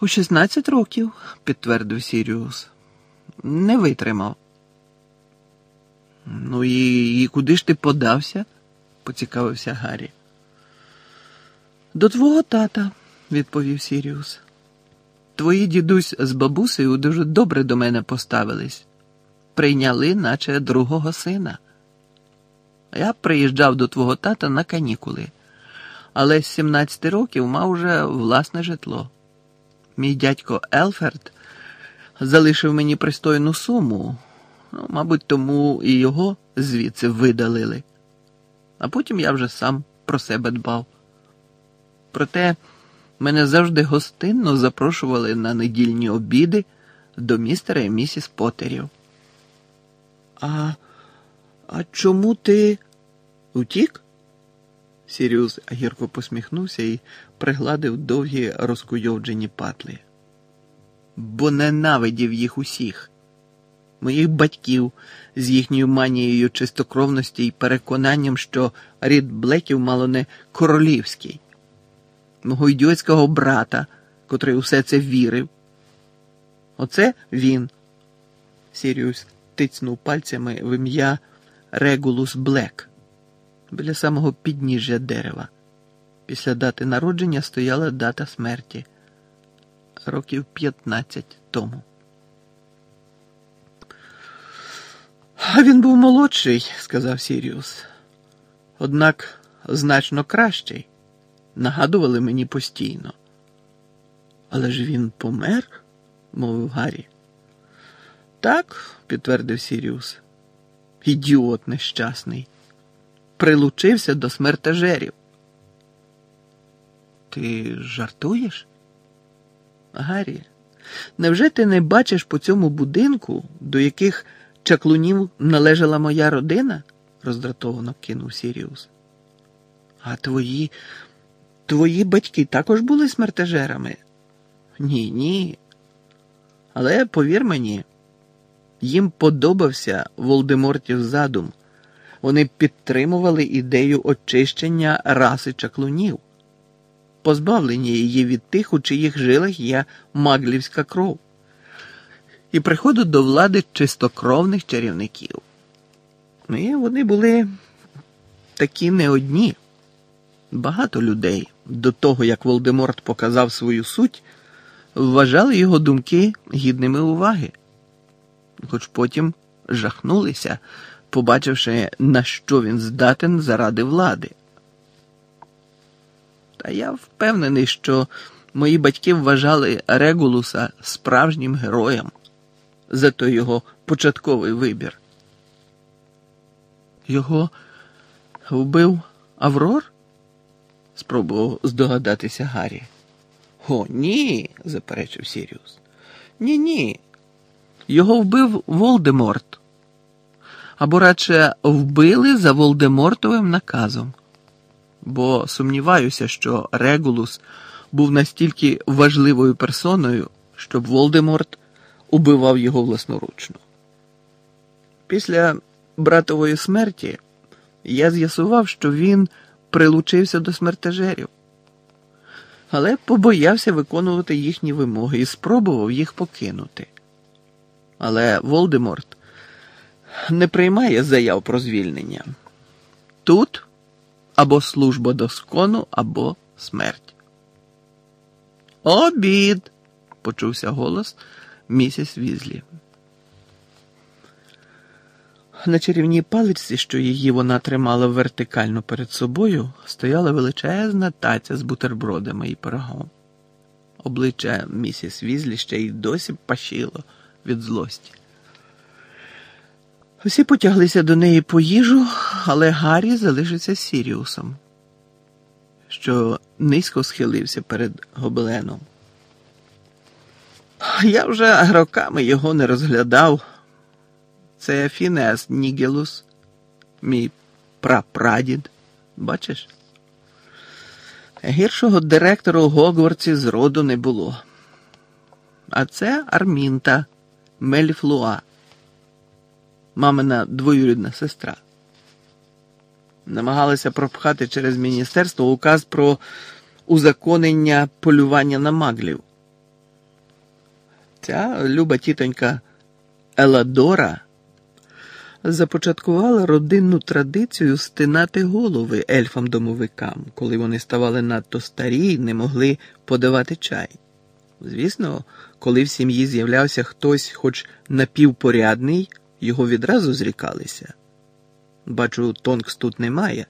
У 16 років, підтвердив Сіріус. Не витримав. Ну і, і куди ж ти подався? поцікавився Гаррі. До твого тата, відповів Сіріус. Твої дідусь з бабусею дуже добре до мене поставились. Прийняли, наче другого сина. Я приїжджав до твого тата на канікули, але з 17 років мав уже власне житло. Мій дядько Елферд залишив мені пристойну суму, ну, мабуть, тому і його звідси видалили. А потім я вже сам про себе дбав. Проте мене завжди гостинно запрошували на недільні обіди до містера і місіс Поттерів. А, а чому ти утік? Сіріус гірко посміхнувся і пригладив довгі розкуйовджені патлі. Бо ненавидів їх усіх, моїх батьків з їхньою манією чистокровності і переконанням, що рід Блеків мало не королівський, мого ідіотського брата, котрий усе це вірив. Оце він. Сіріус тицнув пальцями в ім'я Регулус Блек біля самого підніжжя дерева. Після дати народження стояла дата смерті років 15 тому. А він був молодший, сказав Сіріус. Однак значно кращий. Нагадували мені постійно. Але ж він помер, мовив Гаррі. Так, підтвердив Сіріус. Ідіот нещасний. Прилучився до смертежерів. Ти жартуєш? Гаррі, невже ти не бачиш по цьому будинку, до яких чаклунів належала моя родина? роздратовано кинув Сіріус. А твої, твої батьки також були смертежерами? Ні, ні. Але повір мені, їм подобався Волдемортів задум. Вони підтримували ідею очищення раси чаклунів, позбавлення її від тих, у чиїх жилах є маглівська кров, і приходу до влади чистокровних чарівників. І вони були такі не одні. Багато людей до того, як Волдеморт показав свою суть, вважали його думки гідними уваги, хоч потім жахнулися побачивши, на що він здатен заради влади. Та я впевнений, що мої батьки вважали Регулуса справжнім героєм за той його початковий вибір. Його вбив Аврор? спробував здогадатися Гаррі. О, ні, заперечив Сіріус. Ні, ні. Його вбив Волдеморт або радше вбили за Волдемортовим наказом. Бо сумніваюся, що Регулус був настільки важливою персоною, щоб Волдеморт убивав його власноручно. Після братової смерті я з'ясував, що він прилучився до смертежерів, але побоявся виконувати їхні вимоги і спробував їх покинути. Але Волдеморт не приймає заяв про звільнення. Тут або служба доскону, або смерть. Обід! почувся голос місіс Візлі. На чарівній паличці, що її вона тримала вертикально перед собою, стояла величезна таця з бутербродами і пирогом. Обличчя місіс Візлі ще й досі пашило від злості. Всі потяглися до неї по їжу, але Гаррі залишився Сіріусом, що низько схилився перед гобеленом. Я вже роками його не розглядав. Це Фінес Нігелус, мій прапрадід. Бачиш? Гіршого директора у Гогвартсі зроду не було. А це Армінта Мельфлуа мамина двоюрідна сестра. Намагалася пропхати через міністерство указ про узаконення полювання на маглів. Ця люба тітонька Еладора започаткувала родинну традицію стинати голови ельфам-домовикам, коли вони ставали надто старі і не могли подавати чай. Звісно, коли в сім'ї з'являвся хтось, хоч напівпорядний, його відразу зрікалися. Бачу, Тонкс тут немає.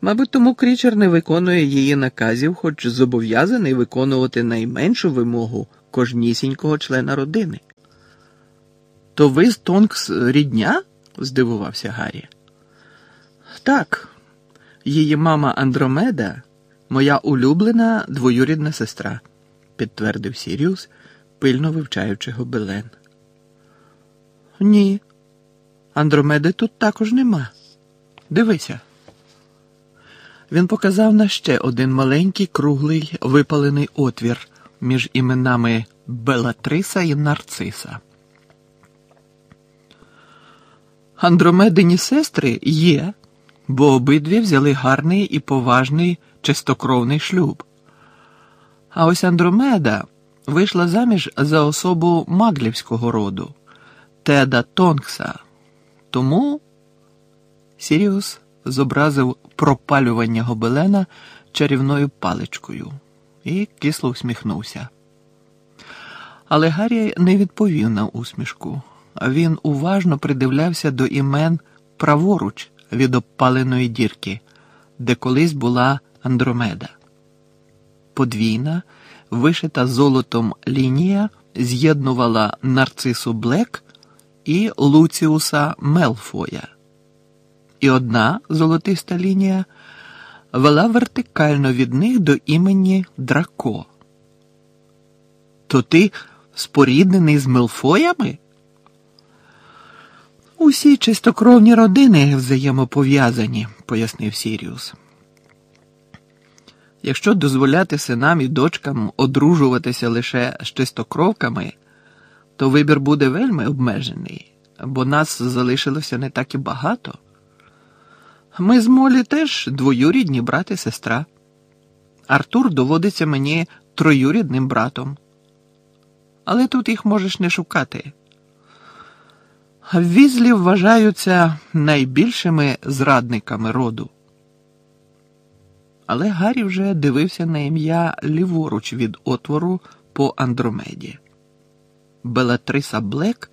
Мабуть, тому крічер не виконує її наказів, хоч зобов'язаний виконувати найменшу вимогу кожнісінького члена родини. То ви з Тонкс рідня? здивувався Гаррі. Так, її мама Андромеда, моя улюблена двоюрідна сестра, підтвердив Сіріус, пильно вивчаючи гобелен. Ні, Андромеди тут також нема. Дивися. Він показав на ще один маленький круглий випалений отвір між іменами Белатриса і Нарциса. Андромедині сестри є, бо обидві взяли гарний і поважний чистокровний шлюб. А ось Андромеда вийшла заміж за особу маглівського роду Теда Тонкса. Тому Сіріус зобразив пропалювання гобелена чарівною паличкою і кисло всміхнувся. Але Гаррі не відповів на усмішку. Він уважно придивлявся до імен праворуч від обпаленої дірки, де колись була Андромеда. Подвійна, вишита золотом лінія з'єднувала нарцису Блек і Луціуса Мелфоя. І одна золотиста лінія вела вертикально від них до імені Драко. То ти споріднений з Мелфоями? Усі чистокровні родини взаємопов'язані, пояснив Сіріус. Якщо дозволяти синам і дочкам одружуватися лише з чистокровками, то вибір буде вельми обмежений, бо нас залишилося не так і багато. Ми з Молі теж двоюрідні брат і сестра. Артур доводиться мені троюрідним братом. Але тут їх можеш не шукати. Візлі вважаються найбільшими зрадниками роду. Але Гаррі вже дивився на ім'я ліворуч від отвору по Андромеді. Белатриса Блек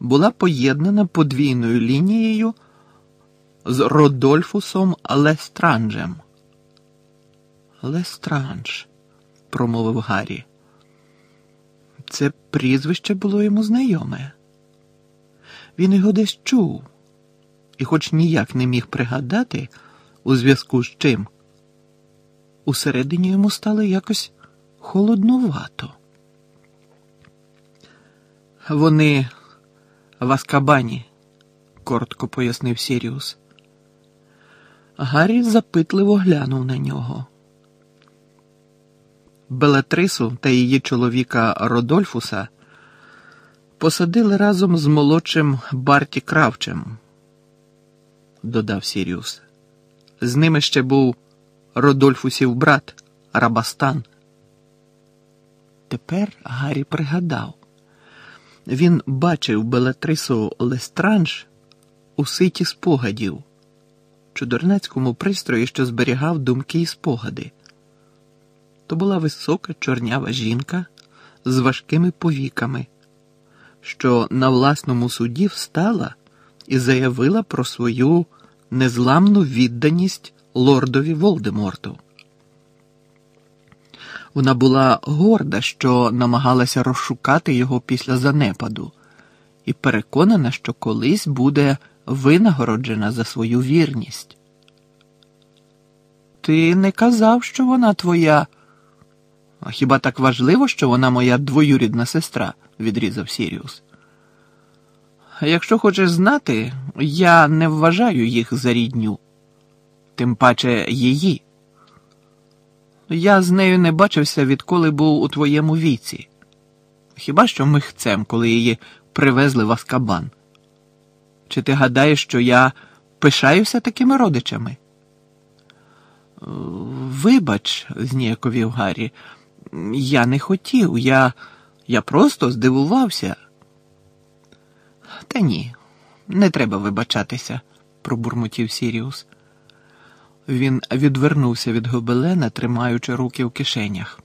була поєднана подвійною лінією з Родольфусом Лестранджем. Лестранж, промовив Гаррі. Це прізвище було йому знайоме. Він його десь чув, і, хоч ніяк не міг пригадати, у зв'язку з чим, усередині йому стало якось холоднувато. Вони в Аскабані, коротко пояснив Сіріус. Гаррі запитливо глянув на нього. Белатрису та її чоловіка Родольфуса посадили разом з молодшим Барті Кравчем, додав Сіріус. З ними ще був Родольфусів брат Рабастан. Тепер Гаррі пригадав. Він бачив Белатрису Лестранж у ситі спогадів, чудернацькому пристрої, що зберігав думки і спогади. То була висока чорнява жінка з важкими повіками, що на власному суді встала і заявила про свою незламну відданість лордові Волдеморту. Вона була горда, що намагалася розшукати його після занепаду, і переконана, що колись буде винагороджена за свою вірність. Ти не казав, що вона твоя. А хіба так важливо, що вона моя двоюрідна сестра? відрізав Сіріус. Якщо хочеш знати, я не вважаю їх за рідню, тим паче її. Я з нею не бачився, відколи був у твоєму віці. Хіба що михцем, коли її привезли в Аскабан? Чи ти гадаєш, що я пишаюся такими родичами? Вибач, зніяковів Гаррі, я не хотів, я Я просто здивувався. Та ні, не треба вибачатися, пробурмотів Сіріус. Він відвернувся від гобелена, тримаючи руки в кишенях.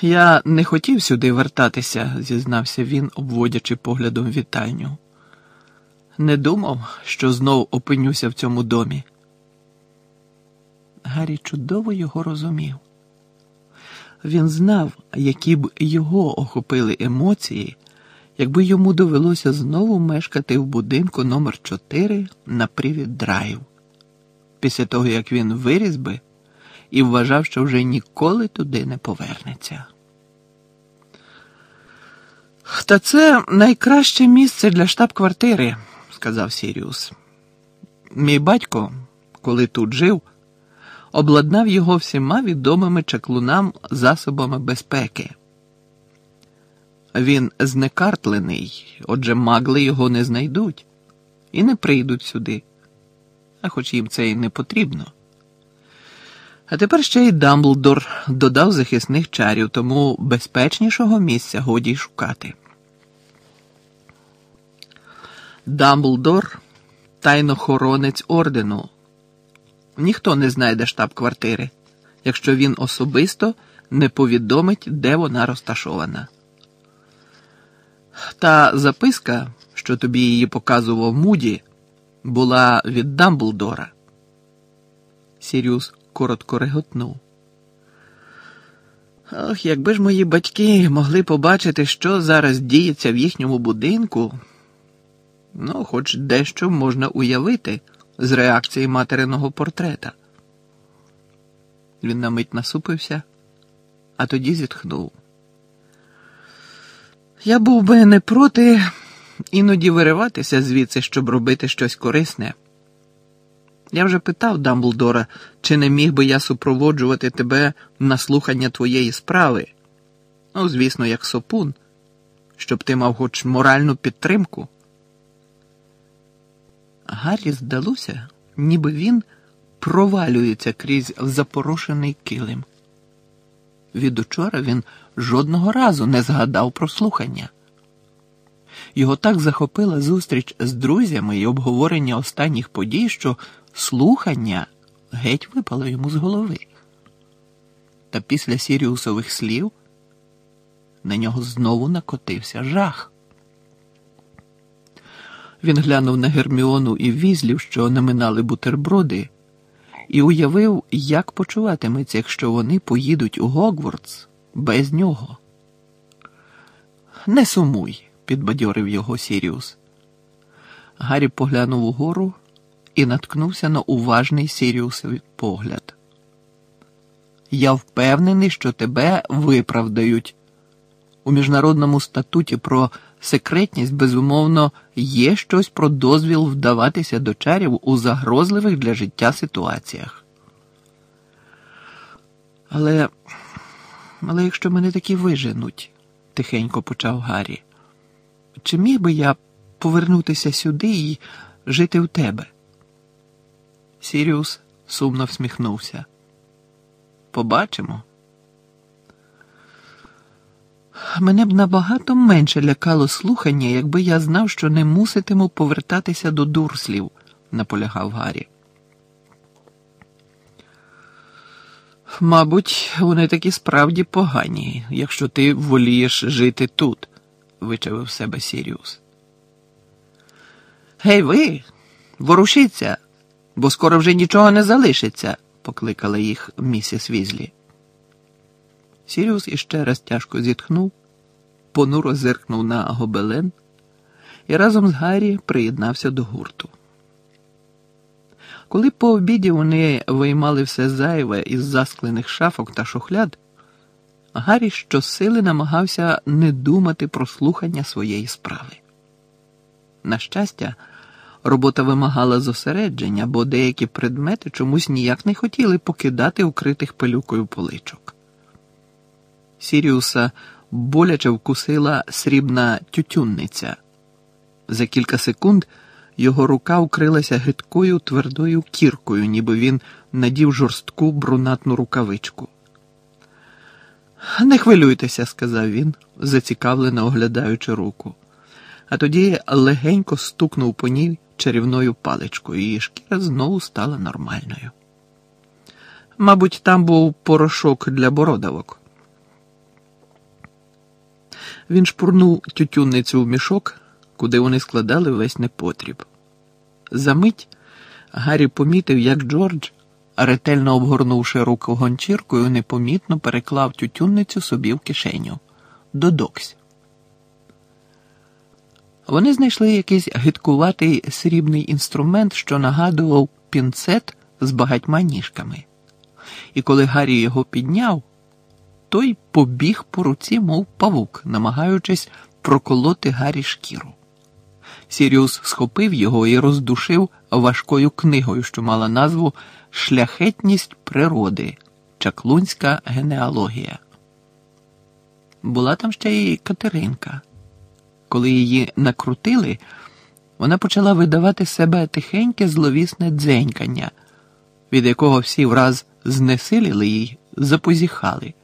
Я не хотів сюди вертатися, зізнався він, обводячи поглядом вітальню. Не думав, що знов опинюся в цьому домі. Гаррі чудово його розумів. Він знав, які б його охопили емоції, якби йому довелося знову мешкати в будинку номер 4 на привід драйв, після того як він виріс би і вважав, що вже ніколи туди не повернеться. Та це найкраще місце для штаб-квартири, сказав Сіріус. Мій батько, коли тут жив, обладнав його всіма відомими чаклунам засобами безпеки. Він знекартлений, отже, магли його не знайдуть і не прийдуть сюди, а хоч їм це і не потрібно. А тепер ще й Дамблдор додав захисних чарів, тому безпечнішого місця годі шукати. Дамблдор тайнохоронець ордену. Ніхто не знайде штаб-квартири, якщо він особисто не повідомить, де вона розташована. Та записка, що тобі її показував Муді, була від Дамблдора. Сіріус коротко реготнув. Ох, якби ж мої батьки могли побачити, що зараз діється в їхньому будинку, ну, хоч дещо можна уявити з реакції материного портрета. Він на мить насупився, а тоді зітхнув. Я був би не проти іноді вириватися звідси, щоб робити щось корисне. Я вже питав Дамблдора, чи не міг би я супроводжувати тебе на слухання твоєї справи. Ну, звісно, як сопун, щоб ти мав хоч моральну підтримку. Гаррі здалося, ніби він провалюється крізь запорошений килим. Від учора він жодного разу не згадав про слухання. Його так захопила зустріч з друзями і обговорення останніх подій, що слухання геть випало йому з голови. Та після Сіріусових слів на нього знову накотився жах. Він глянув на Герміону і візлів, що наминали бутерброди, і уявив, як почуватиметься, якщо вони поїдуть у Гогвардс без нього. Не сумуй, підбадьорив його Сіріус. Гаррі поглянув угору і наткнувся на уважний Сіріусовий погляд. Я впевнений, що тебе виправдають. У міжнародному статуті про секретність, безумовно, є щось про дозвіл вдаватися до чарів у загрозливих для життя ситуаціях. Але, але якщо мене таки виженуть, тихенько почав Гаррі, чи міг би я повернутися сюди і жити в тебе? Сіріус сумно всміхнувся. Побачимо. Мене б набагато менше лякало слухання, якби я знав, що не муситиму повертатися до дурслів, наполягав Гаррі. Мабуть, вони такі справді погані, якщо ти волієш жити тут, вичавив себе Сіріус. Гей, ви, ворушіться, бо скоро вже нічого не залишиться, покликала їх місіс Візлі. Сіріус іще раз тяжко зітхнув, понуро зиркнув на гобелен і разом з Гаррі приєднався до гурту. Коли по обіді вони виймали все зайве із засклених шафок та шухляд, Гаррі щосили намагався не думати про слухання своєї справи. На щастя, робота вимагала зосередження, бо деякі предмети чомусь ніяк не хотіли покидати укритих пилюкою поличок. Сіріуса боляче вкусила срібна тютюнниця. За кілька секунд його рука укрилася гидкою твердою кіркою, ніби він надів жорстку брунатну рукавичку. Не хвилюйтеся, сказав він, зацікавлено оглядаючи руку, а тоді легенько стукнув по ній чарівною паличкою, і шкіра знову стала нормальною. Мабуть, там був порошок для бородавок. Він шпурнув тютюнницю в мішок, куди вони складали весь непотріб. Замить Гаррі помітив, як Джордж, ретельно обгорнувши руку гончіркою, непомітно переклав тютюнницю собі в кишеню до доксь. Вони знайшли якийсь гидкуватий срібний інструмент, що нагадував пінцет з багатьма ніжками. І коли Гаррі його підняв, той побіг по руці, мов павук, намагаючись проколоти Гаррі шкіру. Сіріус схопив його і роздушив важкою книгою, що мала назву Шляхетність природи, Чаклунська генеалогія. Була там ще й Катеринка. Коли її накрутили, вона почала видавати себе тихеньке зловісне дзенькання, від якого всі враз знесиліли їй, запозіхали,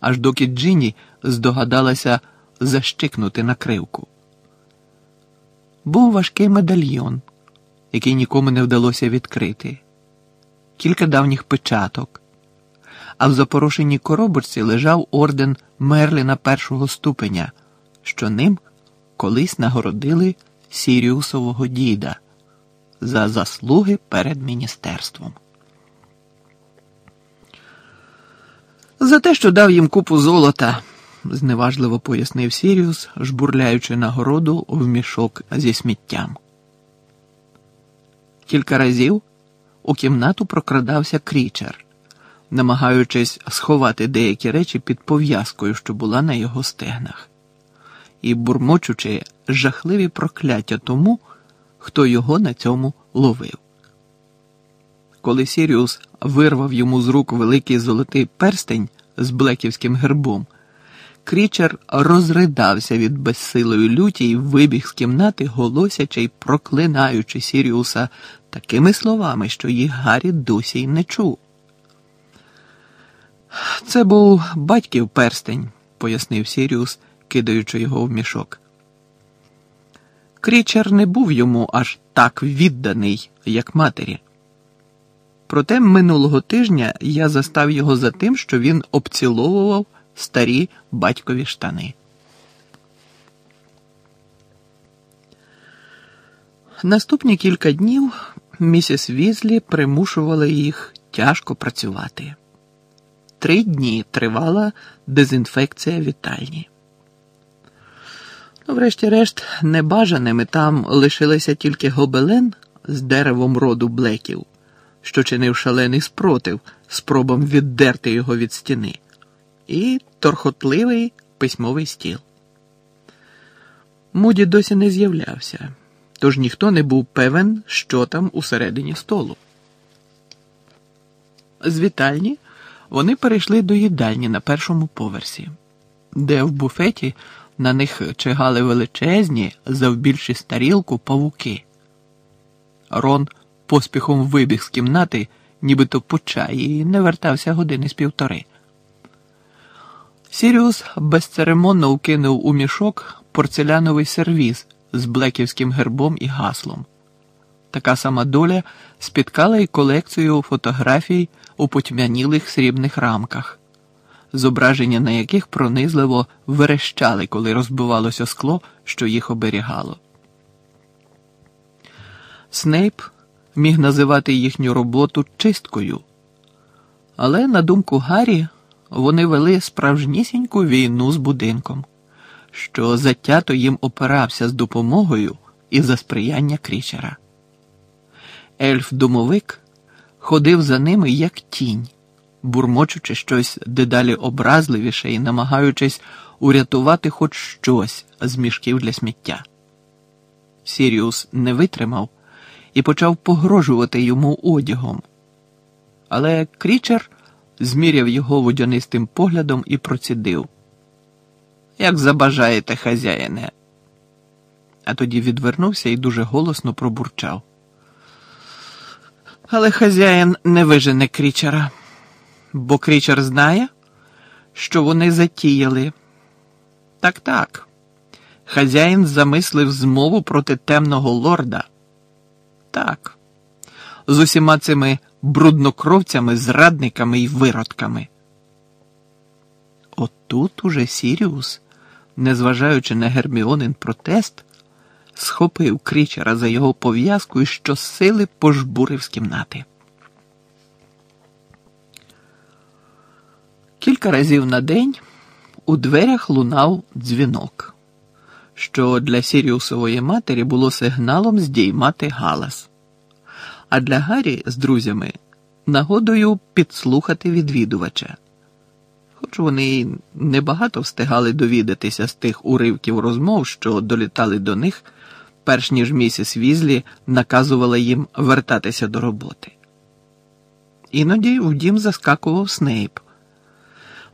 аж доки Джині здогадалася защикнути накривку. Був важкий медальйон, який нікому не вдалося відкрити, кілька давніх печаток, а в запорошеній коробочці лежав орден Мерліна першого ступеня, що ним колись нагородили Сіріусового діда за заслуги перед міністерством. За те, що дав їм купу золота, зневажливо пояснив Сіріус, жбурляючи нагороду в мішок зі сміттям. Кілька разів у кімнату прокрадався крічер, намагаючись сховати деякі речі під пов'язкою, що була на його стегнах, і бурмочучи жахливі прокляття тому, хто його на цьому ловив. Коли Сіріус вирвав йому з рук великий золотий перстень з блеківським гербом, крічер розридався від безсилої люті і вибіг з кімнати, голосячи й проклинаючи Сіріуса такими словами, що їх Гаррі досі й не чув. Це був батьків перстень, пояснив Сіріус, кидаючи його в мішок. Крічер не був йому аж так відданий, як матері. Проте минулого тижня я застав його за тим, що він обціловував старі батькові штани. Наступні кілька днів місіс Візлі примушувала їх тяжко працювати. Три дні тривала дезінфекція вітальні. Ну, врешті-решт, небажаними там лишилися тільки гобелен з деревом роду блеків, що чинив шалений спротив спробам віддерти його від стіни, і торхотливий письмовий стіл. Муді досі не з'являвся, тож ніхто не був певен, що там усередині столу. З вітальні вони перейшли до їдальні на першому поверсі, де в буфеті на них чигали величезні, завбільші старілку павуки. Рон поспіхом вибіг з кімнати, нібито по чаї, і не вертався години з півтори. Сіріус безцеремонно укинув у мішок порцеляновий сервіз з блеківським гербом і гаслом. Така сама доля спіткала й колекцію фотографій у потьмянілих срібних рамках, зображення на яких пронизливо верещали, коли розбивалося скло, що їх оберігало. Снейп міг називати їхню роботу чисткою, але, на думку Гаррі, вони вели справжнісіньку війну з будинком, що затято їм опирався з допомогою і за сприяння крічера. Ельф-домовик ходив за ними як тінь, бурмочучи щось дедалі образливіше і намагаючись урятувати хоч щось з мішків для сміття. Сіріус не витримав і почав погрожувати йому одягом. Але крічер зміряв його водянистим поглядом і процідив. Як забажаєте, хазяїне. А тоді відвернувся і дуже голосно пробурчав. Але хазяїн не вижене крічера, бо крічер знає, що вони затіяли. Так, так. Хазяїн замислив змову проти темного лорда. Так, з усіма цими бруднокровцями, зрадниками і виродками. Отут уже Сіріус, незважаючи на Герміонин протест, схопив крічера за його пов'язку і щосили пожбурив з кімнати. Кілька разів на день у дверях лунав дзвінок, що для Сіріусової матері було сигналом здіймати галас, а для Гаррі з друзями нагодою підслухати відвідувача. Хоч вони й небагато встигали довідатися з тих уривків розмов, що долітали до них, перш ніж місіс Візлі наказувала їм вертатися до роботи. Іноді в дім заскакував Снейп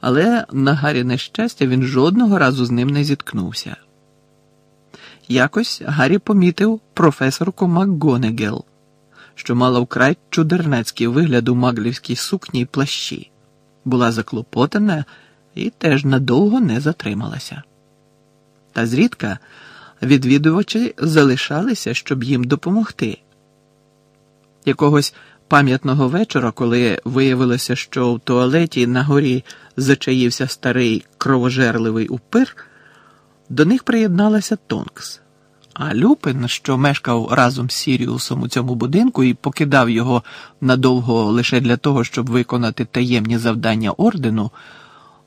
але на Гарі нещастя він жодного разу з ним не зіткнувся. Якось Гаррі помітив професорку МакГонегел, що мала вкрай чудернацький вигляд у маглівській сукні й плащі, була заклопотана і теж надовго не затрималася. Та зрідка відвідувачі залишалися, щоб їм допомогти. Якогось пам'ятного вечора, коли виявилося, що в туалеті на горі зачаївся старий кровожерливий упир, до них приєдналася Тонкс. А Люпин, що мешкав разом з Сіріусом у цьому будинку і покидав його надовго лише для того, щоб виконати таємні завдання ордену,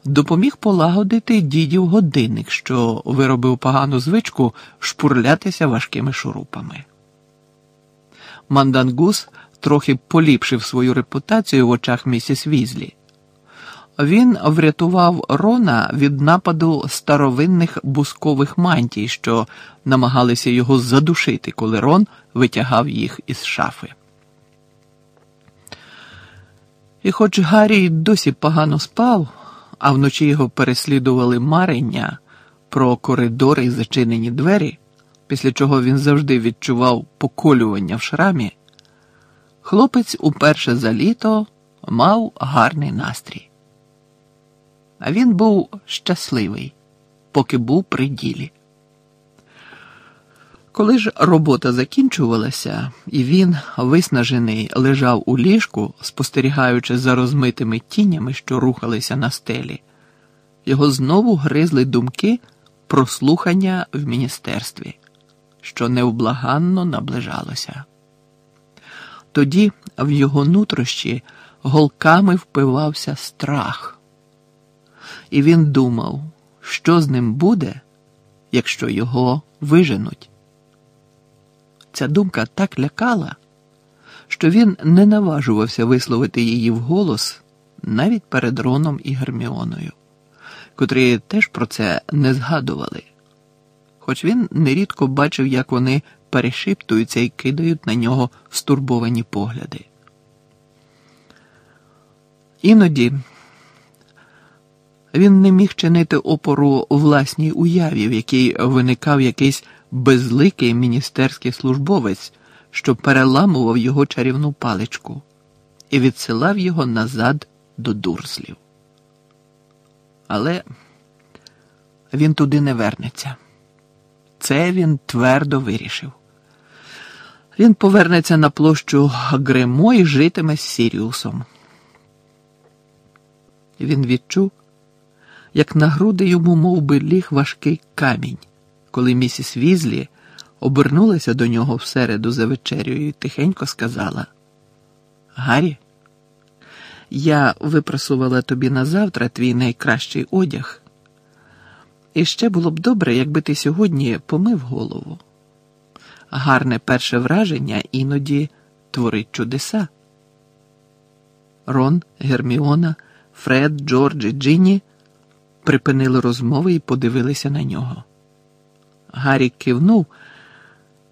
допоміг полагодити дідів годинник, що виробив погану звичку шпурлятися важкими шурупами. Мандангус трохи поліпшив свою репутацію в очах місіс Візлі. Він врятував Рона від нападу старовинних бускових мантій, що намагалися його задушити, коли Рон витягав їх із шафи. І хоч Гаррі досі погано спав, а вночі його переслідували марення про коридори і зачинені двері, після чого він завжди відчував поколювання в шрамі, хлопець уперше за літо мав гарний настрій. А він був щасливий, поки був при ділі. Коли ж робота закінчувалася, і він, виснажений, лежав у ліжку, спостерігаючи за розмитими тінями, що рухалися на стелі, його знову гризли думки про слухання в міністерстві, що невблаганно наближалося. Тоді в його нутрощі голками впивався страх і він думав, що з ним буде, якщо його виженуть. Ця думка так лякала, що він не наважувався висловити її вголос навіть перед Роном і Герміоною, котрі теж про це не згадували, хоч він нерідко бачив, як вони перешиптуються і кидають на нього стурбовані погляди. Іноді він не міг чинити опору власній уяві, в якій виникав якийсь безликий міністерський службовець, що переламував його чарівну паличку і відсилав його назад до дурслів. Але він туди не вернеться. Це він твердо вирішив. Він повернеться на площу Гремо і житиме з Сіріусом. Він відчув як на груди йому мов би, ліг важкий камінь, коли місіс Візлі обернулася до нього всереду за вечерю і тихенько сказала: Гаррі, я випрасувала тобі на завтра твій найкращий одяг. І ще було б добре, якби ти сьогодні помив голову. Гарне перше враження іноді творить чудеса. Рон, Герміона, Фред, Джордж і Джинні припинили розмови і подивилися на нього. Гаррі кивнув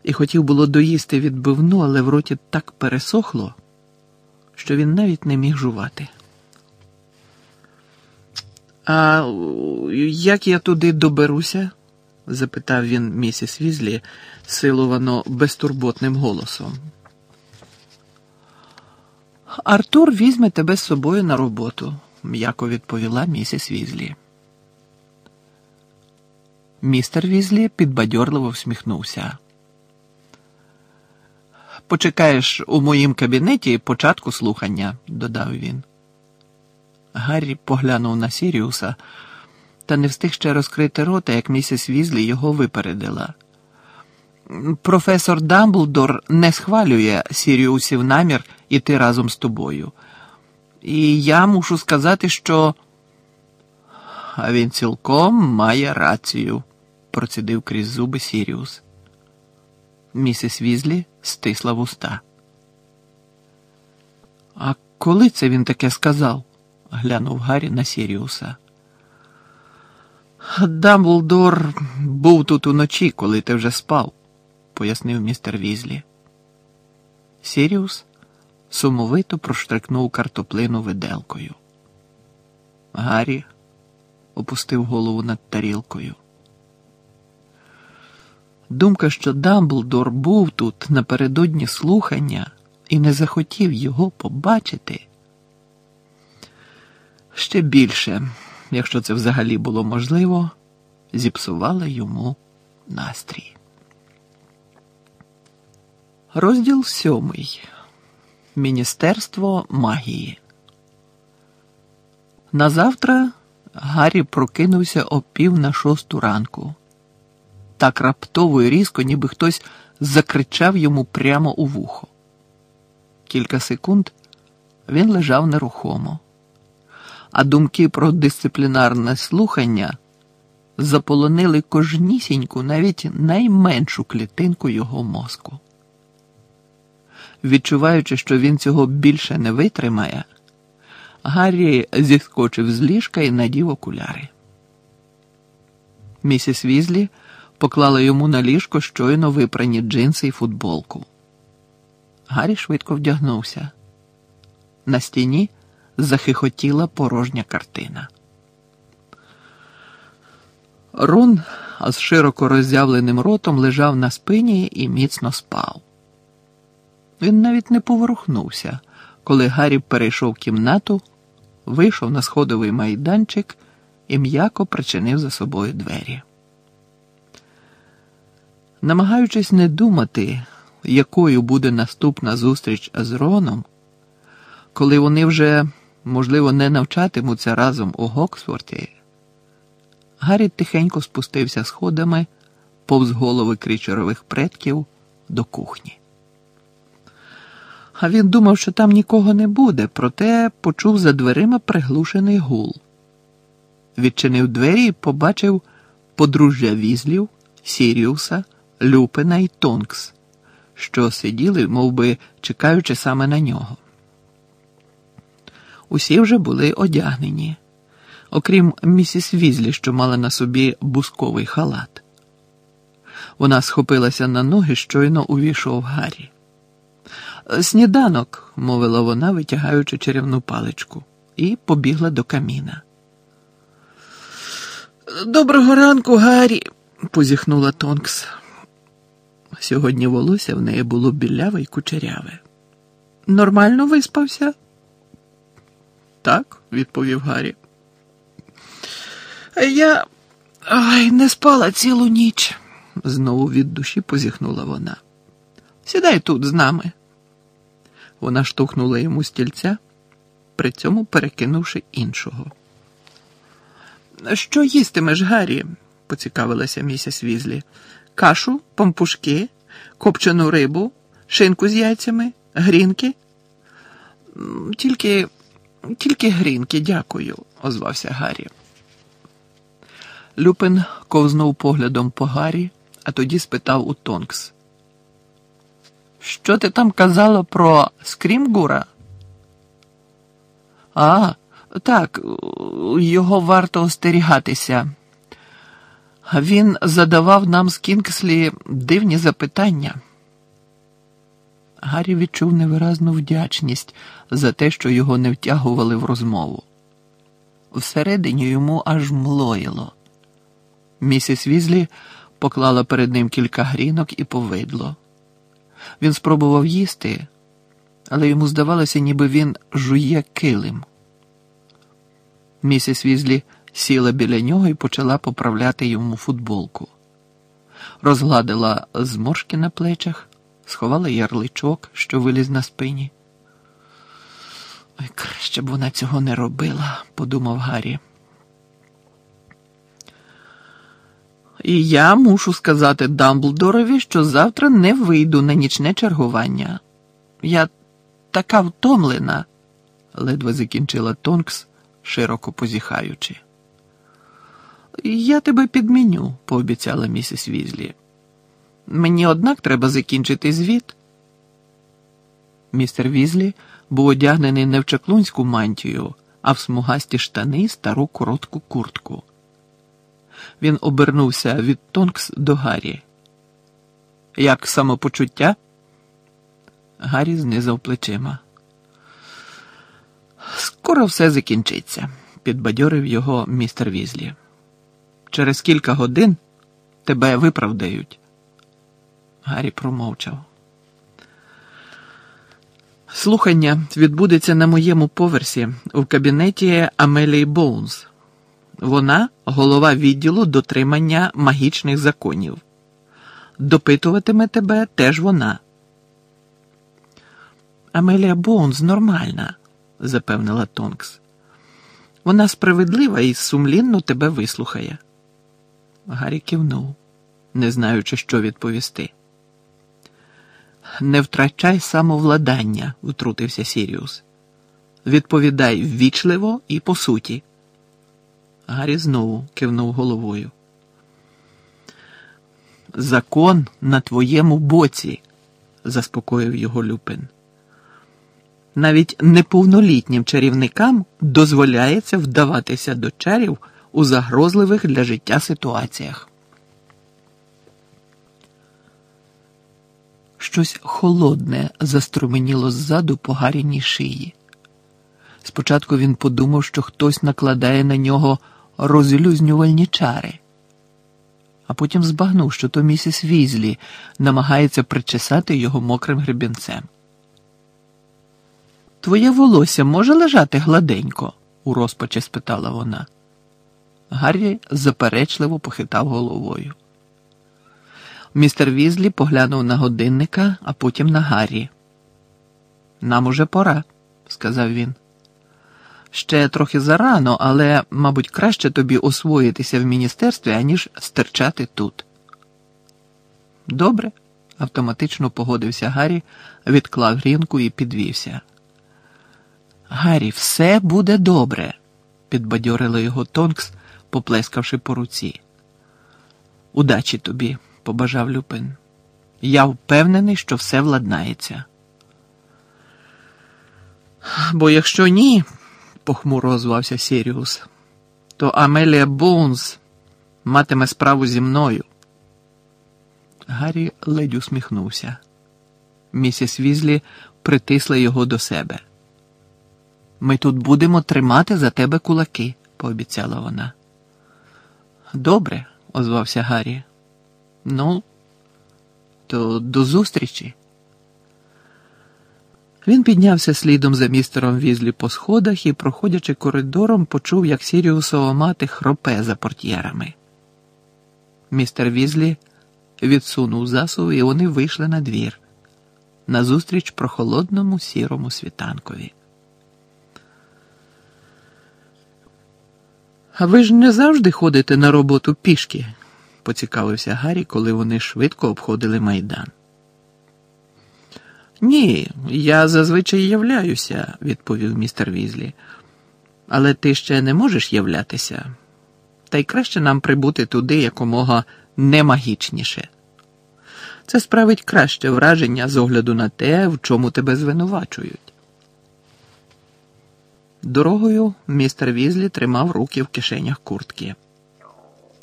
і хотів було доїсти відбивну, але в роті так пересохло, що він навіть не міг жувати. А як я туди доберуся? запитав він місіс Візлі силовано безтурботним голосом. Артур візьме тебе з собою на роботу м'яко відповіла місіс Візлі. Містер Візлі підбадьорливо всміхнувся. Почекаєш у моїм кабінеті початку слухання, додав він. Гаррі поглянув на Сіріуса та не встиг ще розкрити рота, як місіс Візлі його випередила. Професор Дамблдор не схвалює Сіріусів намір іти разом з тобою. І я мушу сказати, що. А він цілком має рацію, процідив крізь зуби Сіріус. Місіс Візлі стисла вуста. А коли це він таке сказав? глянув Гаррі на Сіріуса. Дамблдор був тут уночі, коли ти вже спав, пояснив містер Візлі. Сіріус сумовито проштрикнув картоплину виделкою. Гаррі опустив голову над тарілкою. Думка, що Дамблдор був тут напередодні слухання і не захотів його побачити. Ще більше, якщо це взагалі було можливо, зіпсувала йому настрій. Розділ сьомий. Міністерство магії. Назавтра Гаррі прокинувся о пів на шосту ранку. Так раптово і різко, ніби хтось закричав йому прямо у вухо. Кілька секунд він лежав нерухомо, а думки про дисциплінарне слухання заполонили кожнісіньку, навіть найменшу клітинку його мозку. Відчуваючи, що він цього більше не витримає, Гаррі зіскочив з ліжка і надів окуляри. Місіс Візлі поклала йому на ліжко щойно випрані джинси і футболку. Гаррі швидко вдягнувся. На стіні захихотіла порожня картина. Рун з широко роззявленим ротом лежав на спині і міцно спав. Він навіть не поворухнувся, коли Гаррі перейшов кімнату, вийшов на сходовий майданчик і м'яко причинив за собою двері. Намагаючись не думати, якою буде наступна зустріч з Роном, коли вони вже, можливо, не навчатимуться разом у Гоксфорті, Гаррі тихенько спустився сходами повз голови крічерових предків до кухні. А він думав, що там нікого не буде, проте почув за дверима приглушений гул. Відчинив двері і побачив подружжя візлів, Сіріуса, Люпина і Тонкс, що сиділи, мов би, чекаючи саме на нього. Усі вже були одягнені, окрім місіс Візлі, що мала на собі бусковий халат. Вона схопилася на ноги, щойно увійшов Гаррі. Сніданок, мовила вона, витягаючи чарівну паличку, і побігла до каміна. Доброго ранку, Гаррі, позіхнула Тонкс. Сьогодні волосся в неї було біляве й кучеряве. Нормально виспався? Так, відповів Гаррі. Я Ай, не спала цілу ніч, знову від душі позіхнула вона. Сідай тут з нами. Вона штовхнула йому стільця, при цьому перекинувши іншого. Що їстимеш, Гаррі? поцікавилася місіс Візлі. Кашу, помпушки, копчену рибу, шинку з яйцями, грінки? Тільки, тільки грінки, дякую, озвався Гаррі. Люпин ковзнув поглядом по Гаррі, а тоді спитав у Тонкс. Що ти там казала про Скрімгура? А, так, його варто остерігатися. Він задавав нам з Кінгслі дивні запитання. Гаррі відчув невиразну вдячність за те, що його не втягували в розмову. Всередині йому аж млоїло. Місіс Візлі поклала перед ним кілька грінок і повидло. Він спробував їсти, але йому здавалося, ніби він жує килим. Місіс Візлі сіла біля нього і почала поправляти йому футболку. Розгладила зморшки на плечах, сховала ярличок, що виліз на спині. Ой, краще б вона цього не робила, подумав Гаррі. І я мушу сказати Дамблдорові, що завтра не вийду на нічне чергування. Я така втомлена, ледве закінчила Тонкс, широко позіхаючи. Я тебе підміню, пообіцяла місіс Візлі. Мені, однак, треба закінчити звіт. Містер Візлі був одягнений не в чаклунську мантію, а в смугасті штани стару коротку куртку. Він обернувся від Тонкс до Гаррі. Як самопочуття? Гаррі знизав плечима. Скоро все закінчиться, підбадьорив його містер Візлі. Через кілька годин тебе виправдають. Гаррі промовчав. Слухання відбудеться на моєму поверсі в кабінеті Амелії Боунс. Вона голова відділу дотримання магічних законів. Допитуватиме тебе теж вона. Амелія Боунс нормальна, запевнила Тонкс. Вона справедлива і сумлінно тебе вислухає. Гаррі кивнув, не знаючи, що відповісти. Не втрачай самовладання, утрутився Сіріус. Відповідай ввічливо і по суті. Гаррі знову кивнув головою. Закон на твоєму боці, заспокоїв його Люпин. Навіть неповнолітнім чарівникам дозволяється вдаватися до чарів у загрозливих для життя ситуаціях. Щось холодне заструменіло ззаду по гаряній шиї. Спочатку він подумав, що хтось накладає на нього розлюзнювальні чари, а потім збагнув, що то місіс Візлі намагається причесати його мокрим гребінцем. Твоє волосся може лежати гладенько? у розпачі спитала вона. Гаррі заперечливо похитав головою. Містер Візлі поглянув на годинника, а потім на Гаррі. Нам уже пора, сказав він. Ще трохи зарано, але, мабуть, краще тобі освоїтися в міністерстві, аніж стерчати тут. Добре, автоматично погодився Гаррі, відклав грінку і підвівся. Гаррі, все буде добре, підбадьорила його Тонкс, поплескавши по руці. Удачі тобі, побажав Люпин. Я впевнений, що все владнається. Бо якщо ні, похмуро озвався Сіріус, то Амелія Боунс матиме справу зі мною. Гаррі ледь усміхнувся. Місіс Візлі притисла його до себе. Ми тут будемо тримати за тебе кулаки, пообіцяла вона. Добре, озвався Гаррі. Ну, то до зустрічі. Він піднявся слідом за містером Візлі по сходах і, проходячи коридором, почув, як Сіріусова мати хропе за портьєрами. Містер Візлі відсунув засув, і вони вийшли на двір, назустріч прохолодному сірому світанкові. А ви ж не завжди ходите на роботу пішки, поцікавився Гаррі, коли вони швидко обходили майдан. Ні, я зазвичай являюся, відповів містер Візлі. Але ти ще не можеш являтися. Та й краще нам прибути туди якомога немагічніше. Це справить краще враження з огляду на те, в чому тебе звинувачують. Дорогою містер Візлі тримав руки в кишенях куртки.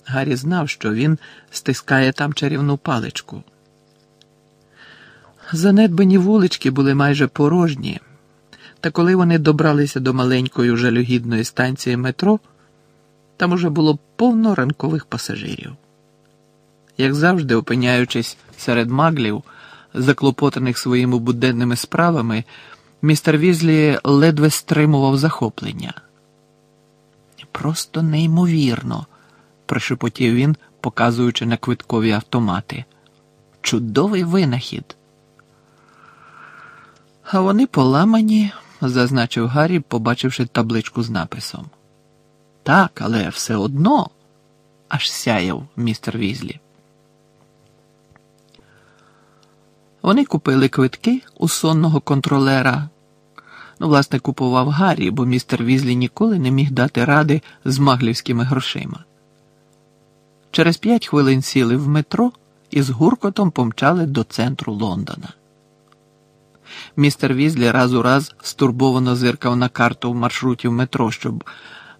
Гаррі знав, що він стискає там чарівну паличку. Занедбані вулички були майже порожні, та коли вони добралися до маленької жалюгідної станції метро, там уже було повно ранкових пасажирів. Як завжди, опиняючись серед маглів, заклопотаних своїми буденними справами, містер Візлі ледве стримував захоплення. просто неймовірно, прошепотів він, показуючи на квиткові автомати. Чудовий винахід. А вони поламані, зазначив Гаррі, побачивши табличку з написом. Так, але все одно аж сяяв містер Візлі. Вони купили квитки у сонного контролера. Ну, власне, купував Гаррі, бо містер Візлі ніколи не міг дати ради з маглівськими грошима. Через п'ять хвилин сіли в метро і з гуркотом помчали до центру Лондона. Містер Візлі раз у раз стурбовано зиркав на карту маршрутів метро, щоб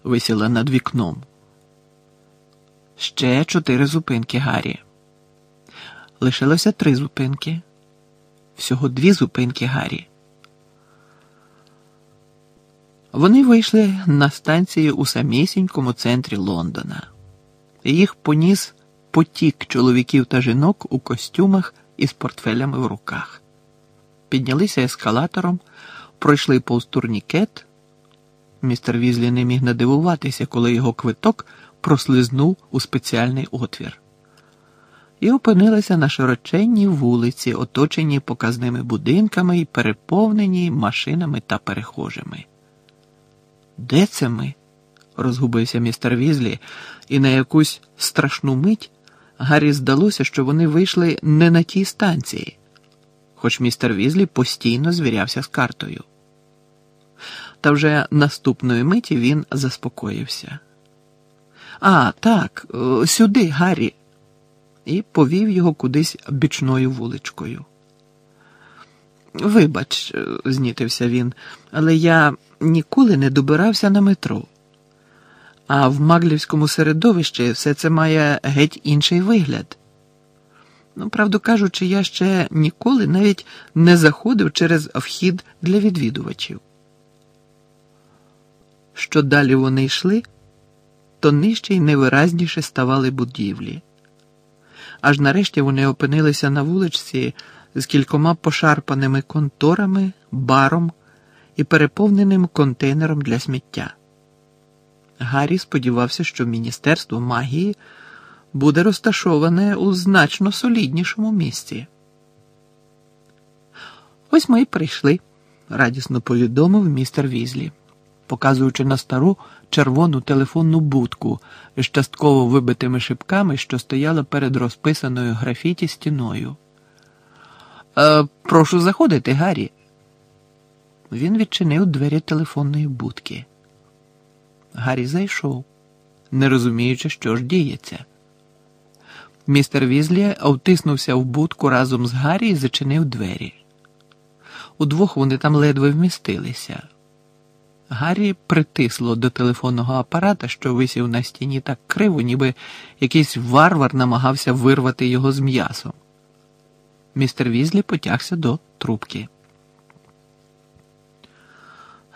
висіла над вікном. Ще чотири зупинки Гаррі. Лишилося три зупинки. Всього дві зупинки Гаррі. Вони вийшли на станції у самісінькому центрі Лондона. Їх поніс потік чоловіків та жінок у костюмах із портфелями в руках. Піднялися ескалатором, пройшли повз турнікет. Містер Візлі не міг надивуватися, коли його квиток прослизнув у спеціальний отвір. І опинилися на широченній вулиці, оточеній показними будинками і переповненій машинами та перехожими. Де це ми? розгубився містер Візлі, і на якусь страшну мить Гаррі здалося, що вони вийшли не на тій станції, хоч містер Візлі постійно звірявся з картою. Та вже наступної миті він заспокоївся. А, так, сюди, Гаррі, і повів його кудись бічною вуличкою. Вибач, знітився він, але я ніколи не добирався на метро. А в маглівському середовищі все це має геть інший вигляд. Ну, правду кажучи, я ще ніколи навіть не заходив через вхід для відвідувачів. Що далі вони йшли, то нижче й невиразніше ставали будівлі. Аж нарешті вони опинилися на вуличці з кількома пошарпаними конторами, баром і переповненим контейнером для сміття. Гаррі сподівався, що Міністерство магії буде розташоване у значно соліднішому місці. Ось ми й прийшли, радісно повідомив містер Візлі, показуючи на стару червону телефонну будку з частково вибитими шибками, що стояла перед розписаною графіті стіною. «Е, Прошу заходити, Гаррі. Він відчинив двері телефонної будки. Гаррі зайшов, не розуміючи, що ж діється. Містер Візлі втиснувся в будку разом з Гаррі і зачинив двері. Удвох вони там ледве вмістилися. Гаррі притисло до телефонного апарата, що висів на стіні так криво, ніби якийсь варвар намагався вирвати його з м'ясом. Містер Візлі потягся до трубки.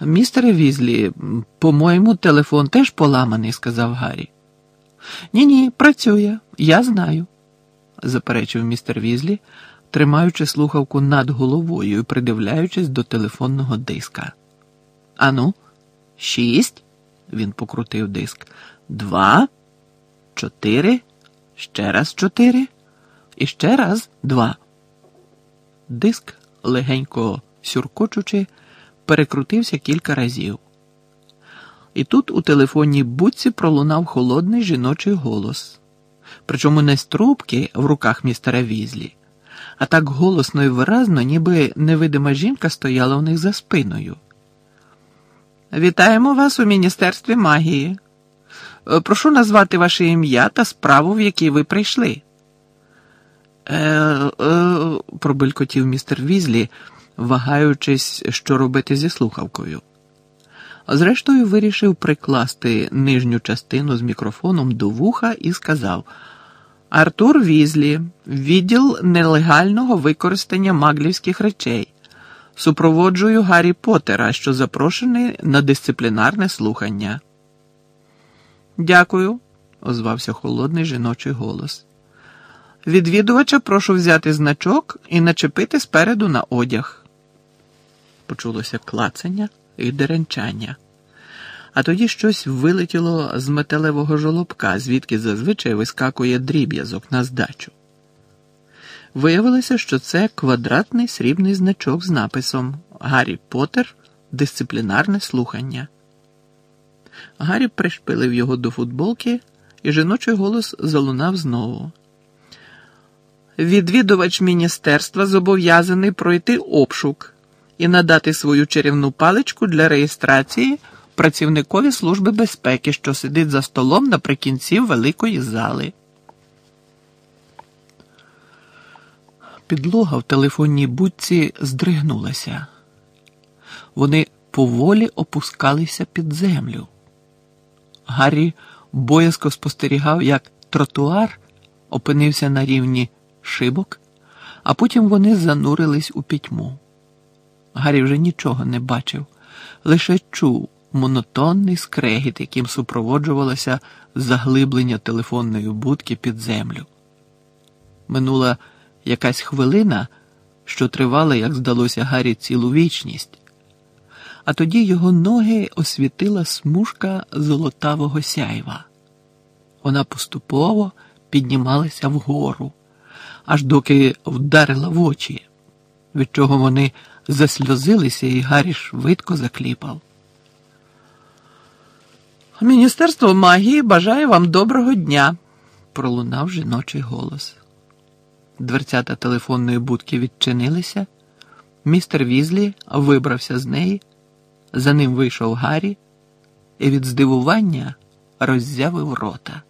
Містере Візлі, по-моєму, телефон теж поламаний, сказав Гаррі. Ні, ні, працює, я знаю, заперечив містер Візлі, тримаючи слухавку над головою і придивляючись до телефонного диска. Ану, шість. Він покрутив диск. Два, чотири, ще раз чотири і ще раз два. Диск, легенько сюркочучи, перекрутився кілька разів. І тут у телефонній будці пролунав холодний жіночий голос, причому не з трубки в руках містера Візлі, а так голосно і виразно, ніби невидима жінка стояла у них за спиною. Вітаємо вас у Міністерстві магії. Прошу назвати ваше ім'я та справу, в якій ви прийшли. Е, е, пробелькотів містер Візлі вагаючись, що робити зі слухавкою. Зрештою, вирішив прикласти нижню частину з мікрофоном до вуха і сказав: Артур Візлі, відділ нелегального використання маглівських речей. Супроводжую Гаррі Поттера, що запрошений на дисциплінарне слухання. Дякую, озвався холодний жіночий голос. Відвідувача прошу взяти значок і начепити спереду на одяг почулося клацання і деренчання. А тоді щось вилетіло з металевого жолобка, звідки зазвичай вискакує дріб'язок на здачу. Виявилося, що це квадратний срібний значок з написом Гаррі Поттер дисциплінарне слухання. Гаррі пришпилив його до футболки, і жіночий голос залунав знову. Відвідувач міністерства зобов'язаний пройти обшук і надати свою чарівну паличку для реєстрації працівникові Служби безпеки, що сидить за столом наприкінці великої зали. Підлога в телефонній будці здригнулася. Вони поволі опускалися під землю. Гаррі боязко спостерігав, як тротуар опинився на рівні шибок, а потім вони занурились у пітьму. Гаррі вже нічого не бачив, лише чув монотонний скрегіт, яким супроводжувалося заглиблення телефонної будки під землю. Минула якась хвилина, що тривала, як здалося Гаррі, цілу вічність, а тоді його ноги освітила смужка золотавого сяйва. Вона поступово піднімалася вгору, аж доки вдарила в очі, від чого вони засльозилися, і Гаррі швидко закліпав. Міністерство магії бажає вам доброго дня, пролунав жіночий голос. Дверцята телефонної будки відчинилися. Містер Візлі вибрався з неї, за ним вийшов Гаррі і від здивування роззявив рота.